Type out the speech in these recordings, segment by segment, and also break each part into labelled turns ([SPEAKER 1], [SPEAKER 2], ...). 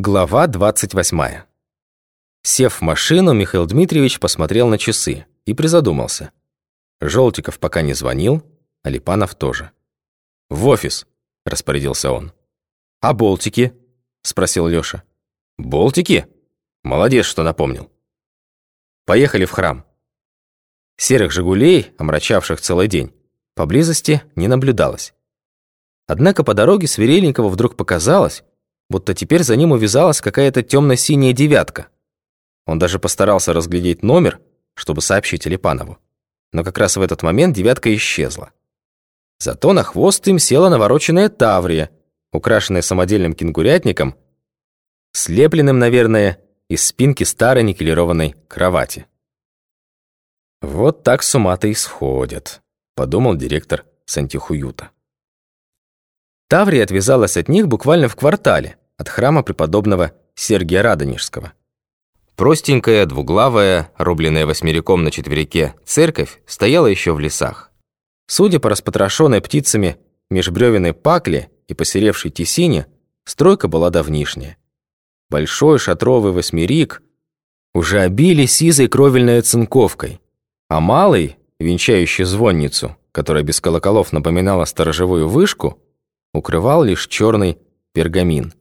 [SPEAKER 1] Глава 28. Сев в машину, Михаил Дмитриевич посмотрел на часы и призадумался. Желтиков пока не звонил, а Липанов тоже. «В офис», – распорядился он. «А болтики?» – спросил Лёша. «Болтики? Молодец, что напомнил. Поехали в храм». Серых «Жигулей», омрачавших целый день, поблизости не наблюдалось. Однако по дороге Сверельникову вдруг показалось, будто теперь за ним увязалась какая-то темно-синяя девятка. Он даже постарался разглядеть номер, чтобы сообщить Алипанову. Но как раз в этот момент девятка исчезла. Зато на хвост им села навороченная таврия, украшенная самодельным кенгурятником, слепленным, наверное, из спинки старой никелированной кровати. «Вот так с ума-то и сходят», — подумал директор Сантихуюта. Таврия отвязалась от них буквально в квартале от храма преподобного Сергия Радонежского. Простенькая, двуглавая, рубленная восьмериком на четверике церковь стояла еще в лесах. Судя по распотрошенной птицами межбревенной пакле и посеревшей тесине, стройка была давнишняя. Большой шатровый восьмерик уже обили сизой кровельной оцинковкой, а малый, венчающий звонницу, которая без колоколов напоминала сторожевую вышку, укрывал лишь черный пергамин.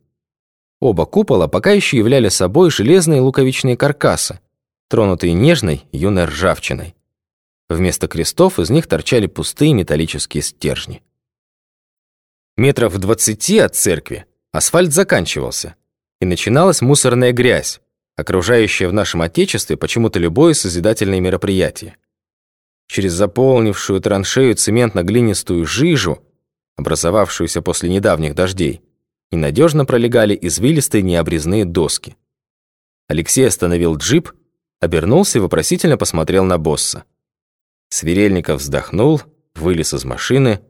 [SPEAKER 1] Оба купола пока еще являли собой железные луковичные каркасы, тронутые нежной юной ржавчиной. Вместо крестов из них торчали пустые металлические стержни. Метров в двадцати от церкви асфальт заканчивался, и начиналась мусорная грязь, окружающая в нашем Отечестве почему-то любое созидательное мероприятие. Через заполнившую траншею цементно-глинистую жижу образовавшуюся после недавних дождей, и надежно пролегали извилистые необрезные доски. Алексей остановил джип, обернулся и вопросительно посмотрел на босса. Сверельников вздохнул, вылез из машины,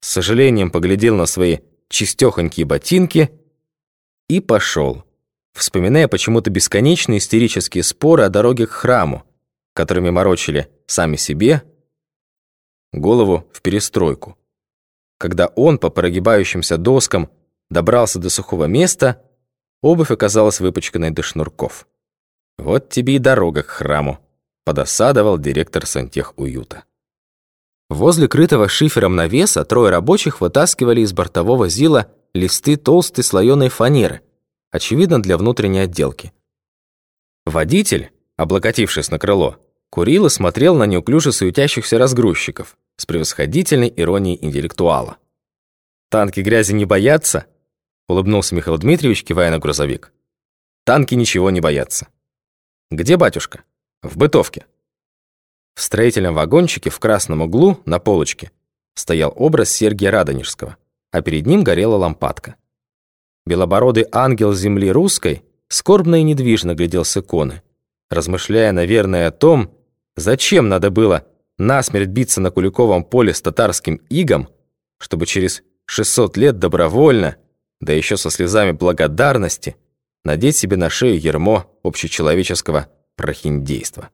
[SPEAKER 1] с сожалением поглядел на свои чистёхонькие ботинки и пошел, вспоминая почему-то бесконечные истерические споры о дороге к храму, которыми морочили сами себе голову в перестройку. Когда он по прогибающимся доскам добрался до сухого места, обувь оказалась выпачканной до шнурков. «Вот тебе и дорога к храму», — подосадовал директор сантехуюта. Возле крытого шифером навеса трое рабочих вытаскивали из бортового зила листы толстой слоеной фанеры, очевидно, для внутренней отделки. Водитель, облокотившись на крыло, курил и смотрел на неуклюже суетящихся разгрузчиков с превосходительной иронией интеллектуала. «Танки грязи не боятся?» — улыбнулся Михаил Дмитриевич, кивая на грузовик. «Танки ничего не боятся». «Где батюшка?» «В бытовке». В строительном вагончике в красном углу на полочке стоял образ Сергия Радонежского, а перед ним горела лампадка. Белобородый ангел земли русской скорбно и недвижно глядел с иконы, размышляя, наверное, о том, зачем надо было насмерть биться на Куликовом поле с татарским игом, чтобы через 600 лет добровольно, да еще со слезами благодарности, надеть себе на шею ермо общечеловеческого прохиндейства.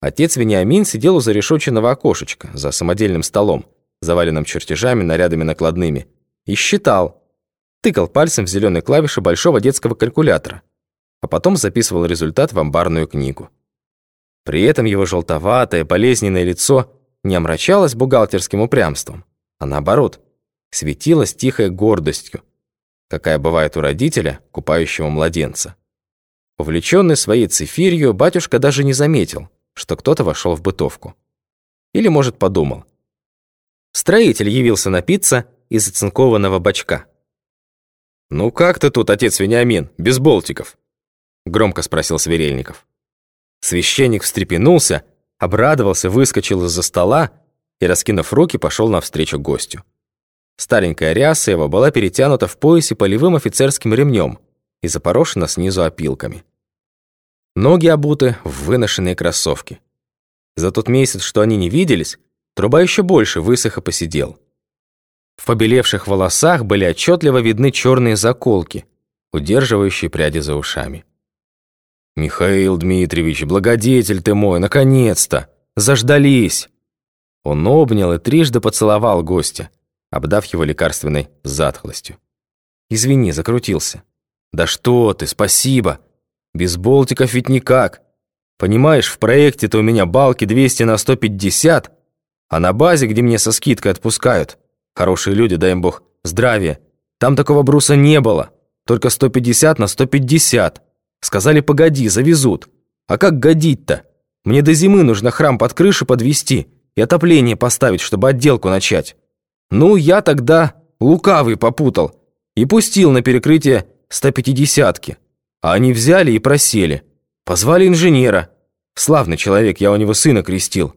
[SPEAKER 1] Отец Вениамин сидел у зарешоченного окошечка за самодельным столом, заваленным чертежами, нарядами накладными, и считал, тыкал пальцем в зеленые клавиши большого детского калькулятора, а потом записывал результат в амбарную книгу. При этом его желтоватое, болезненное лицо не омрачалось бухгалтерским упрямством, а наоборот, светилось тихой гордостью, какая бывает у родителя, купающего младенца. Увлеченный своей цифирью, батюшка даже не заметил, что кто-то вошел в бытовку. Или, может, подумал. Строитель явился напиться из оцинкованного бачка. «Ну как ты тут, отец Вениамин, без болтиков?» Громко спросил Сверельников. Священник встрепенулся, обрадовался, выскочил из-за стола и, раскинув руки, пошел навстречу гостю. Старенькая ряса его была перетянута в поясе полевым офицерским ремнем и запорошена снизу опилками. Ноги обуты в выношенные кроссовки. За тот месяц, что они не виделись, труба еще больше высох и посидел. В побелевших волосах были отчетливо видны черные заколки, удерживающие пряди за ушами. «Михаил Дмитриевич, благодетель ты мой, наконец-то! Заждались!» Он обнял и трижды поцеловал гостя, обдав его лекарственной затхлостью. «Извини, закрутился». Да что ты, спасибо. Без болтиков ведь никак. Понимаешь, в проекте-то у меня балки 200 на 150, а на базе, где мне со скидкой отпускают, хорошие люди, дай им бог, здравия, там такого бруса не было, только 150 на 150. Сказали, погоди, завезут. А как годить-то? Мне до зимы нужно храм под крышу подвести и отопление поставить, чтобы отделку начать. Ну, я тогда лукавый попутал и пустил на перекрытие 150-ки. А они взяли и просели. Позвали инженера. Славный человек, я у него сына крестил.